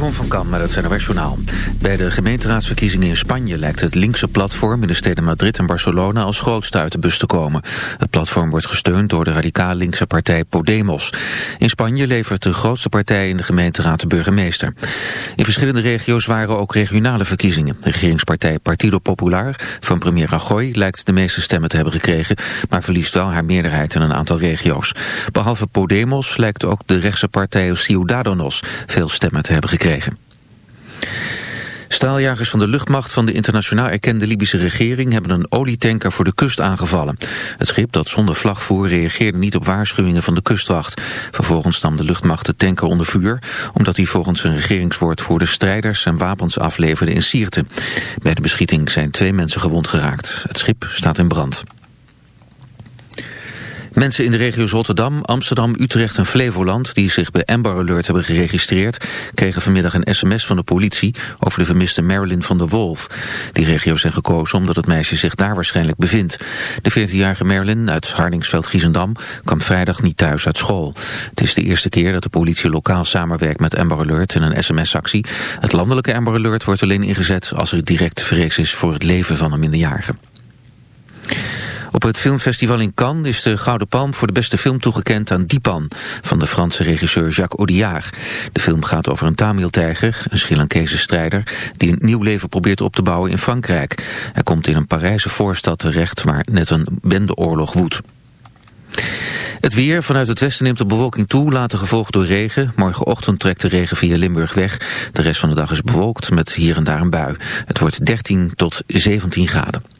Jeroen van Kam met het NOS Journaal. Bij de gemeenteraadsverkiezingen in Spanje lijkt het linkse platform in de steden Madrid en Barcelona als grootste uit de bus te komen. Het platform wordt gesteund door de radicaal linkse partij Podemos. In Spanje levert de grootste partij in de gemeenteraad de burgemeester. In verschillende regio's waren ook regionale verkiezingen. De regeringspartij Partido Popular van premier Rajoy lijkt de meeste stemmen te hebben gekregen, maar verliest wel haar meerderheid in een aantal regio's. Behalve Podemos lijkt ook de rechtse partij Ciudadanos veel stemmen te hebben gekregen. Staaljagers van de luchtmacht van de internationaal erkende Libische regering hebben een olietanker voor de kust aangevallen. Het schip dat zonder vlag voer reageerde niet op waarschuwingen van de kustwacht. Vervolgens nam de luchtmacht de tanker onder vuur, omdat hij volgens een regeringswoordvoerder strijders en wapens afleverde in Sierte. Bij de beschieting zijn twee mensen gewond geraakt. Het schip staat in brand. Mensen in de regio's Rotterdam, Amsterdam, Utrecht en Flevoland... die zich bij Amber Alert hebben geregistreerd... kregen vanmiddag een sms van de politie... over de vermiste Marilyn van der Wolf. Die regio's zijn gekozen omdat het meisje zich daar waarschijnlijk bevindt. De 14-jarige Marilyn uit Hardingsveld-Giezendam... kwam vrijdag niet thuis uit school. Het is de eerste keer dat de politie lokaal samenwerkt met Amber Alert... in een sms-actie. Het landelijke Amber Alert wordt alleen ingezet... als er direct vrees is voor het leven van een minderjarige. Op het filmfestival in Cannes is de Gouden Palm voor de beste film toegekend aan Dipan van de Franse regisseur Jacques Audiard. De film gaat over een Tamil-tijger, een Sri Lankese strijder, die een nieuw leven probeert op te bouwen in Frankrijk. Hij komt in een Parijse voorstad terecht waar net een bendeoorlog woedt. Het weer. Vanuit het westen neemt de bewolking toe, later gevolgd door regen. Morgenochtend trekt de regen via Limburg weg. De rest van de dag is bewolkt met hier en daar een bui. Het wordt 13 tot 17 graden.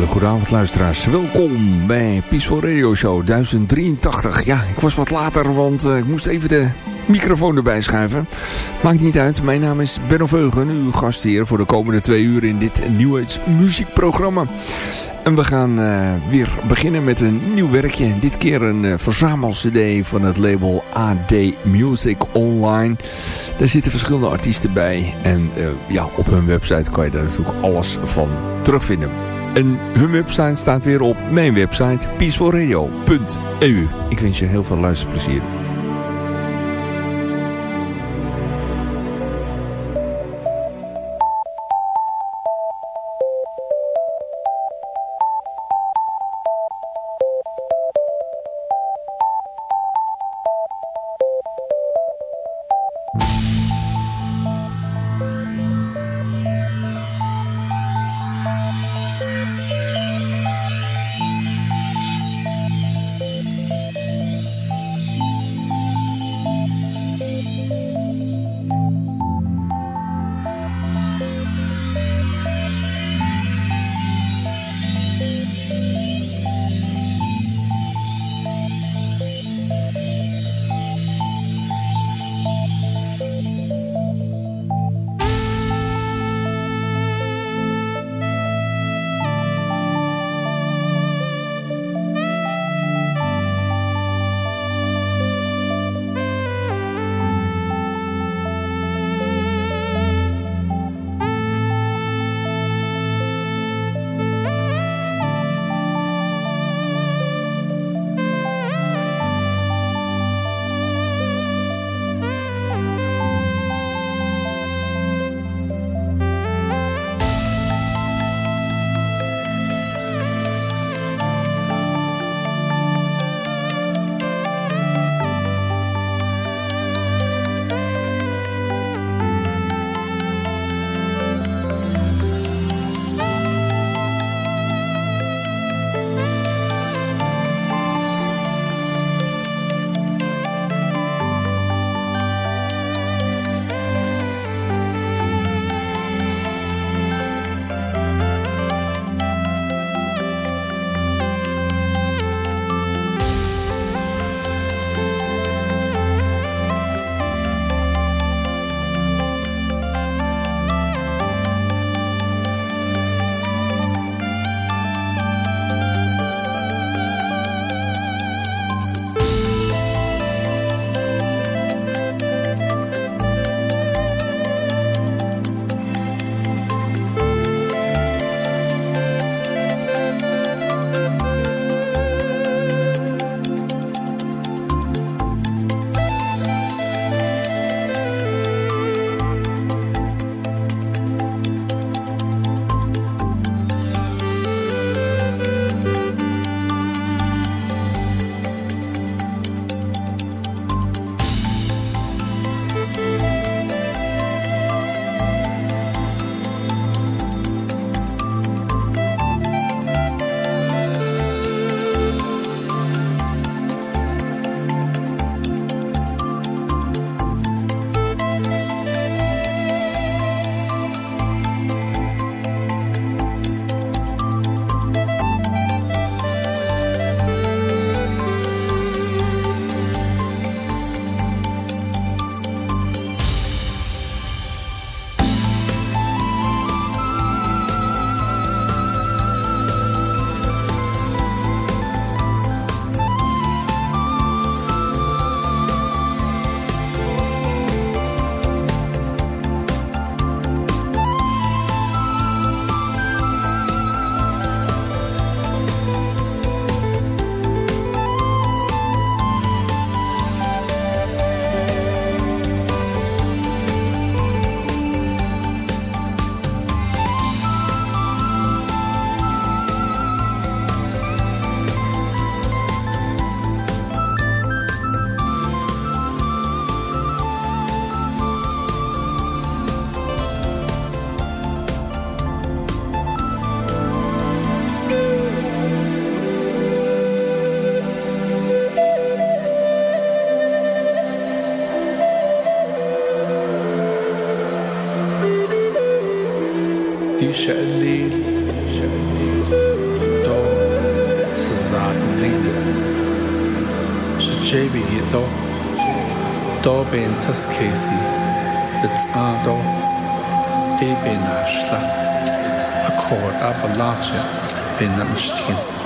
Hele goede avond luisteraars. Welkom bij Peaceful Radio Show 1083. Ja, ik was wat later, want uh, ik moest even de microfoon erbij schuiven. Maakt niet uit, mijn naam is Benno Veugen, uw gast hier voor de komende twee uur in dit muziekprogramma. En we gaan uh, weer beginnen met een nieuw werkje. Dit keer een uh, verzamel-cd van het label AD Music Online. Daar zitten verschillende artiesten bij. En ja, op hun website kan je daar natuurlijk alles van terugvinden. En hun website staat weer op mijn website peacefulradio.eu. Ik wens je heel veel luisterplezier. armadillas. Szebigido, to benzas kesi, a ebenashla, akkord abalaja, benanstien.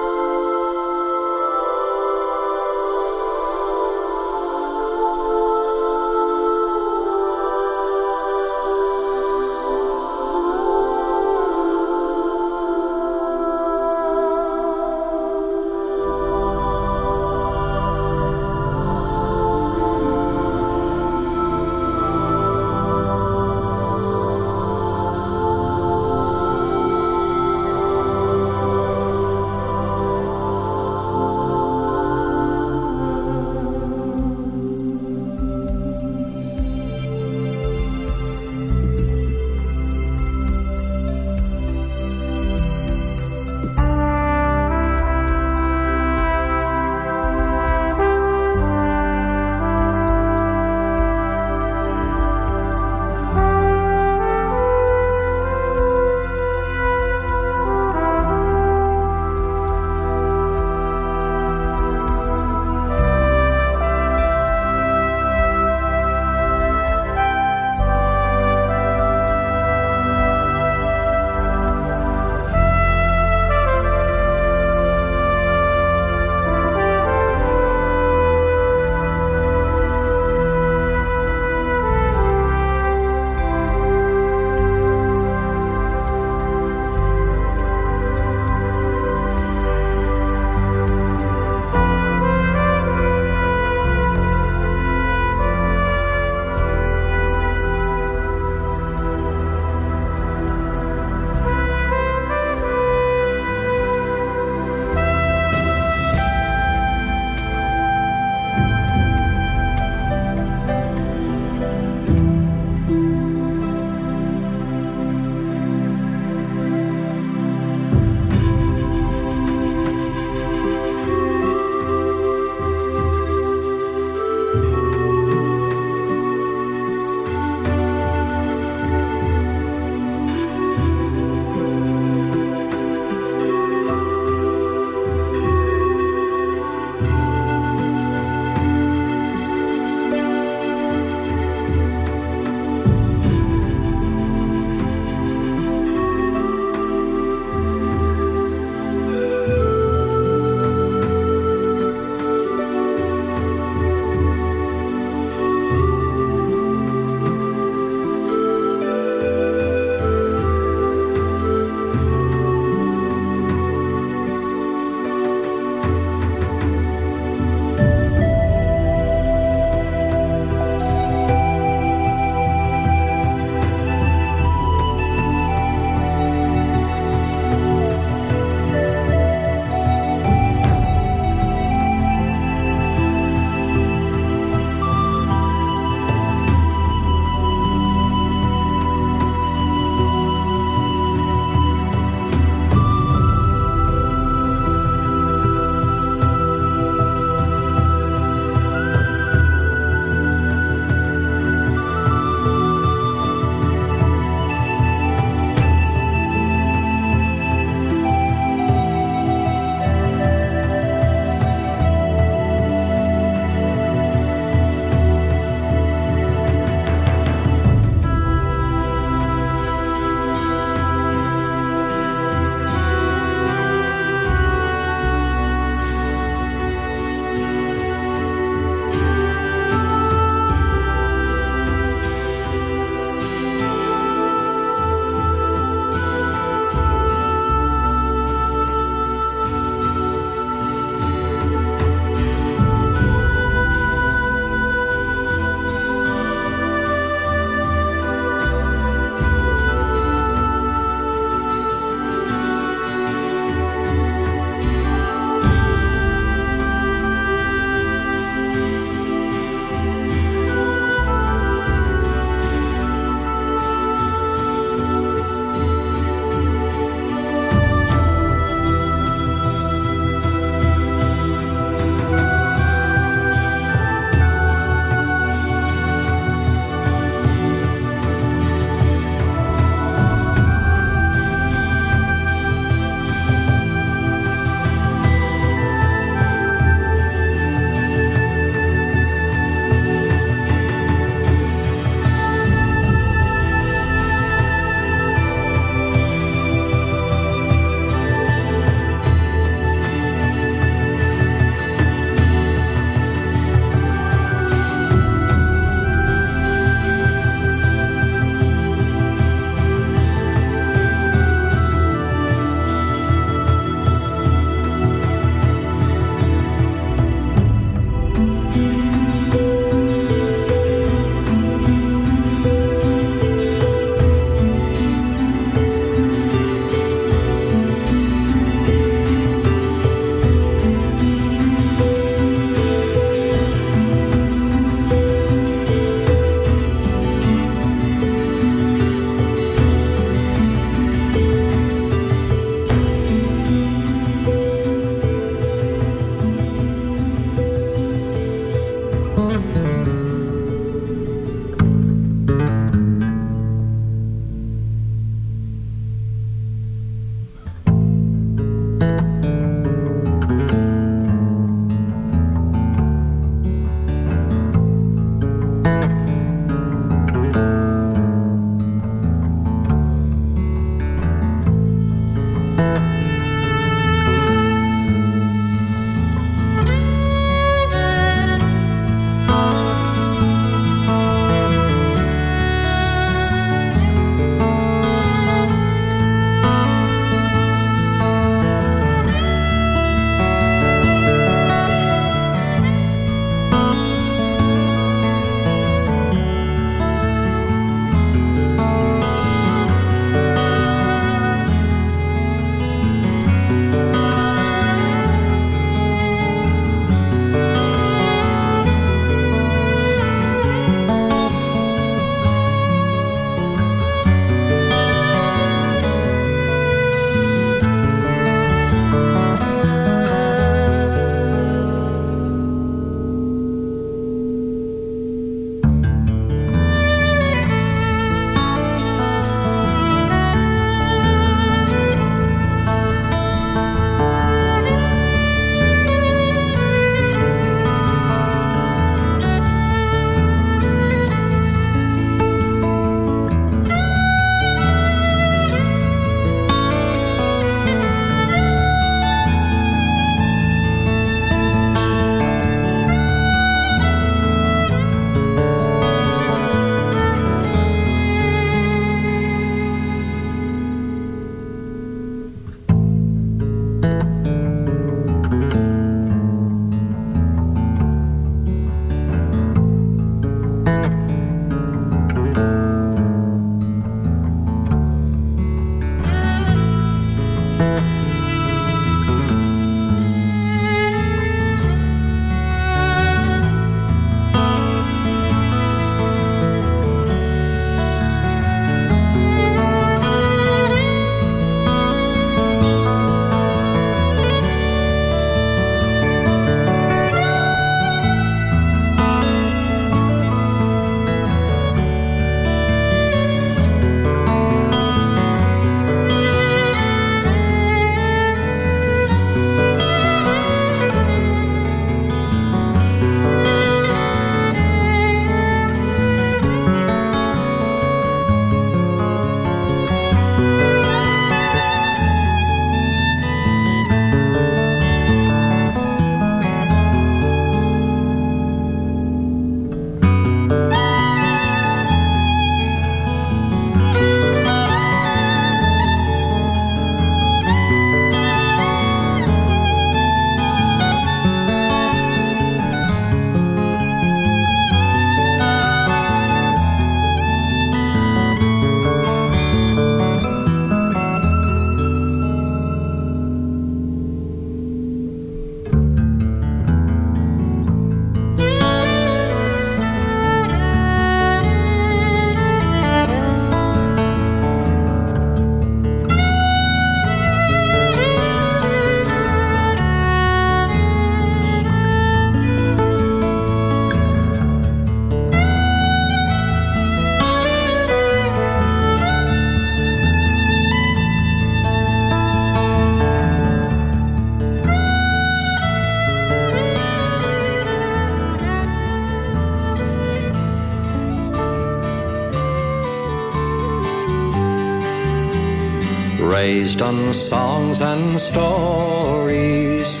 Raised on songs and stories,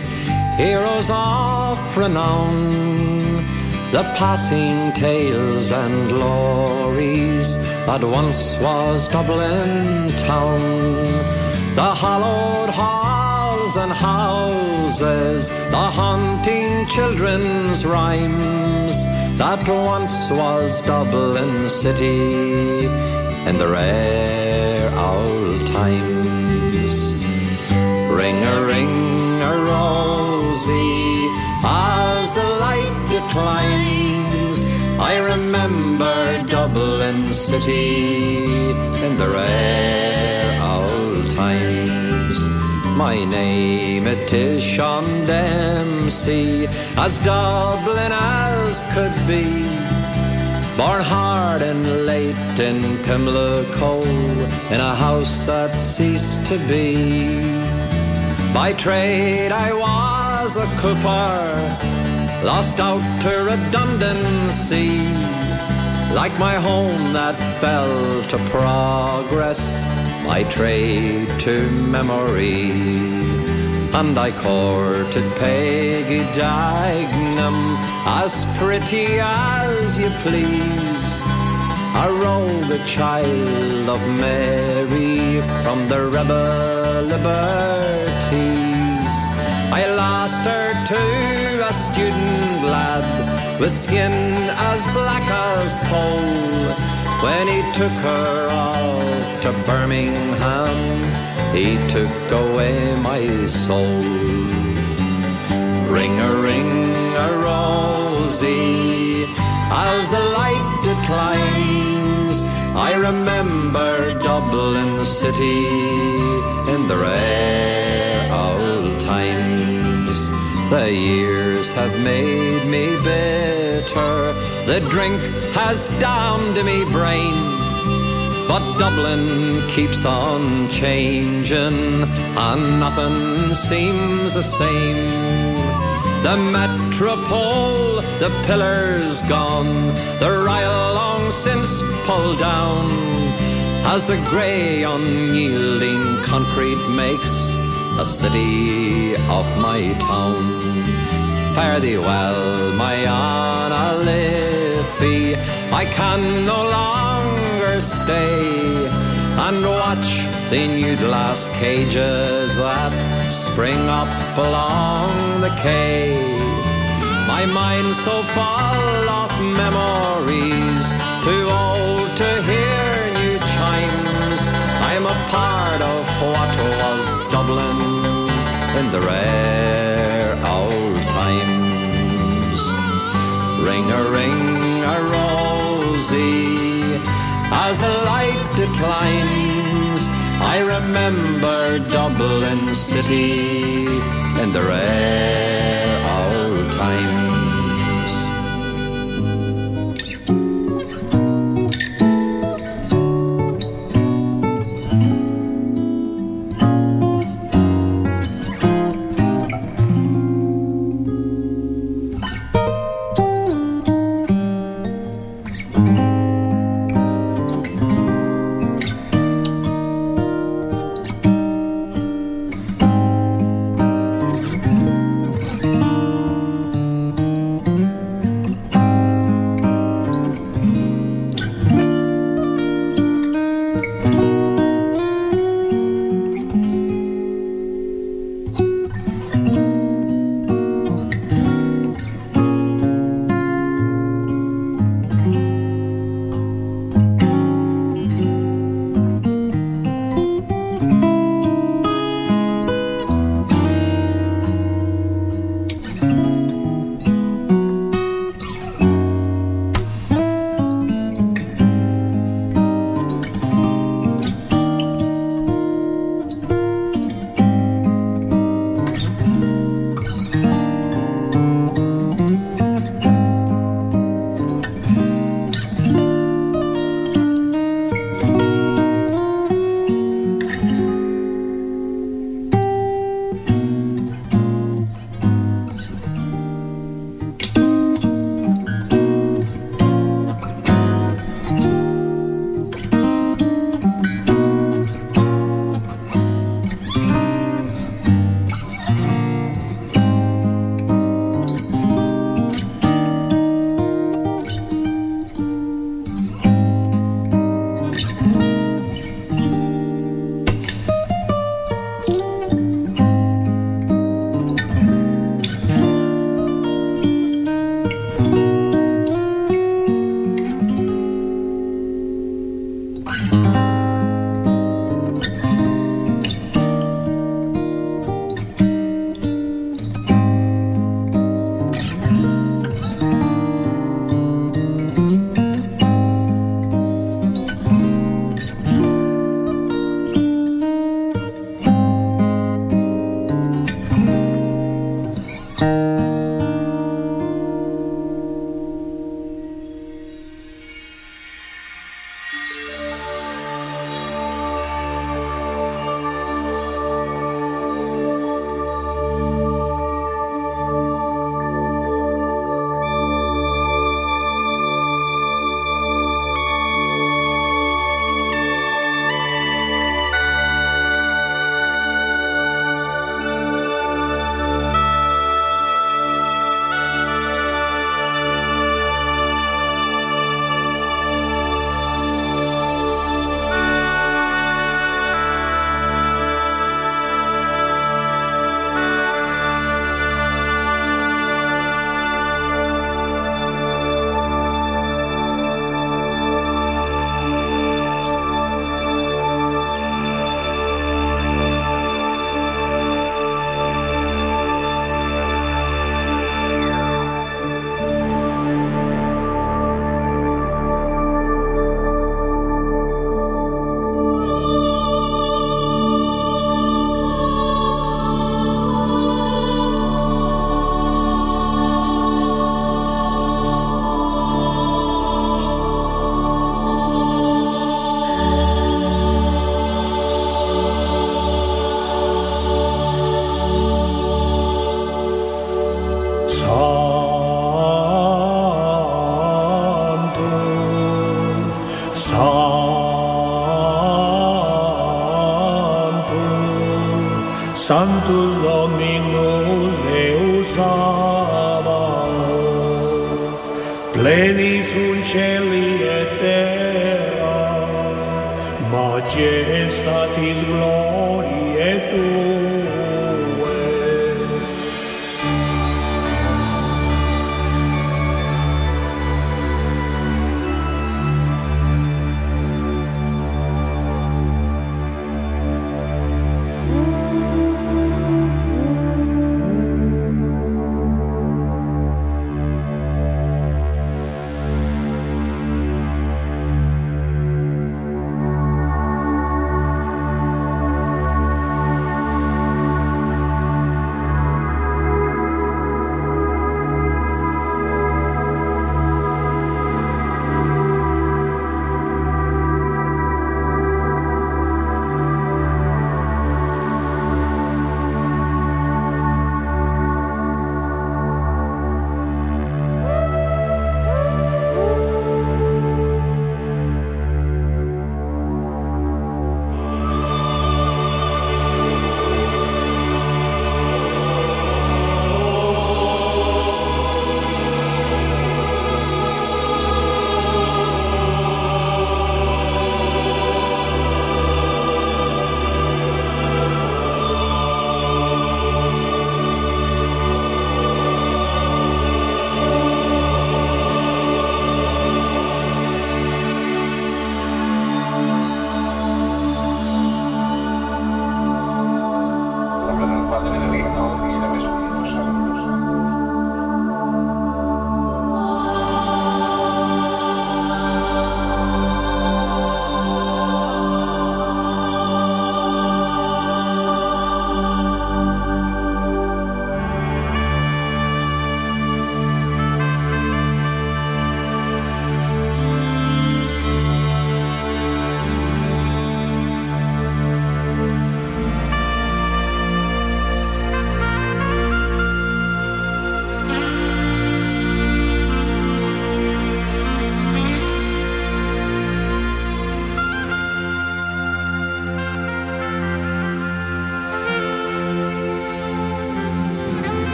heroes of renown, the passing tales and glories. That once was Dublin town, the hallowed halls and houses, the haunting children's rhymes. That once was Dublin city in the rare old times. Ring a ring a rosy as the light declines. I remember Dublin city in the rare old times. My name it is Sean Dempsey, as Dublin as could be. Born hard and late in Pimlico, in a house that ceased to be. By trade I was a cooper, lost out to redundancy. Like my home that fell to progress, my trade to memory. And I courted Peggy Dignam as pretty as you please. I rode the child of Mary from the rebel liberties. I lost her to a student lad with skin as black as coal when he took her off to Birmingham he took away my soul. Ring a ring a rosy as the light I remember Dublin city in the rare old times. The years have made me bitter. The drink has downed me brain. But Dublin keeps on changing, and nothing seems the same. The metropole, the pillars gone, the Royal long since pulled down. As the grey, unyielding concrete makes a city of my town. Fare thee well, my Anna I can no longer stay and watch the new glass cages that spring up along the quay. My mind's so full of memories, too old to hear new chimes. I'm a part of what was Dublin in the rare old times. Ring a ring a rosy as the light declines. I remember Dublin City in the rare old time.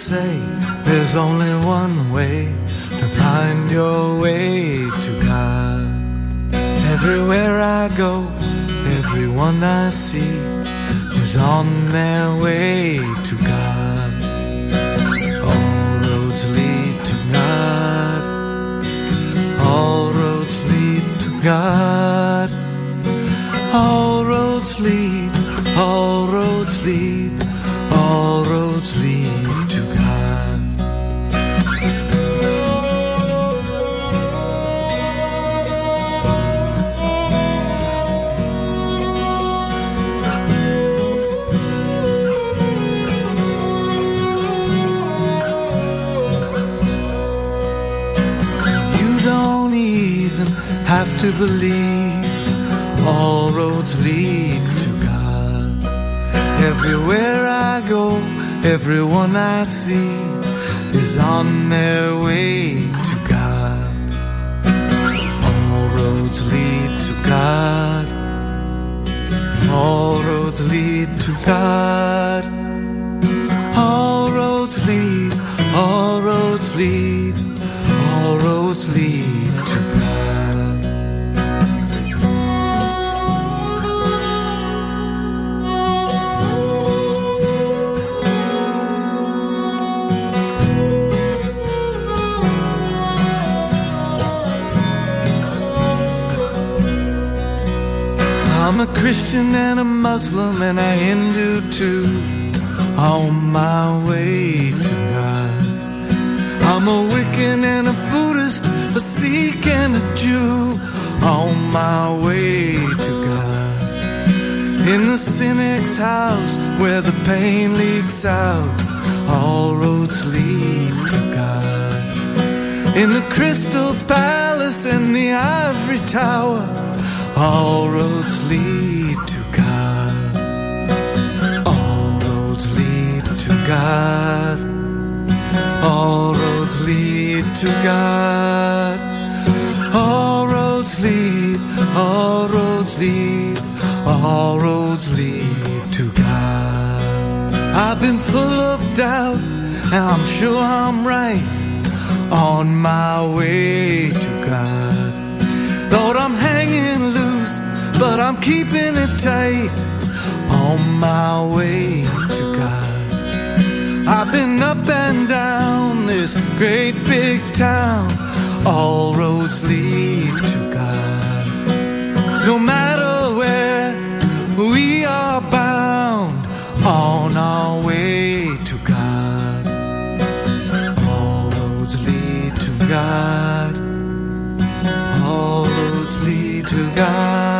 Say there's only one way to find your way to God? Everywhere I go, everyone I see is on their way to God. All roads lead to God. All roads lead to God. All roads lead, all to believe all roads lead to God. Everywhere I go, everyone I see is on their way to God. All roads lead to God. All roads lead to God. All roads lead, all roads lead, Christian and a Muslim and a Hindu too on my way to God. I'm a Wiccan and a Buddhist, a Sikh and a Jew on my way to God. In the cynic's house where the pain leaks out, all roads lead to God. In the crystal palace and the ivory tower, all roads lead God. All roads lead to God. All roads lead, all roads lead, all roads lead to God. I've been full of doubt, and I'm sure I'm right on my way to God. Lord, I'm hanging loose, but I'm keeping it tight on my way. I've been up and down this great big town. All roads lead to God. No matter where we are bound on our way to God. All roads lead to God. All roads lead to God.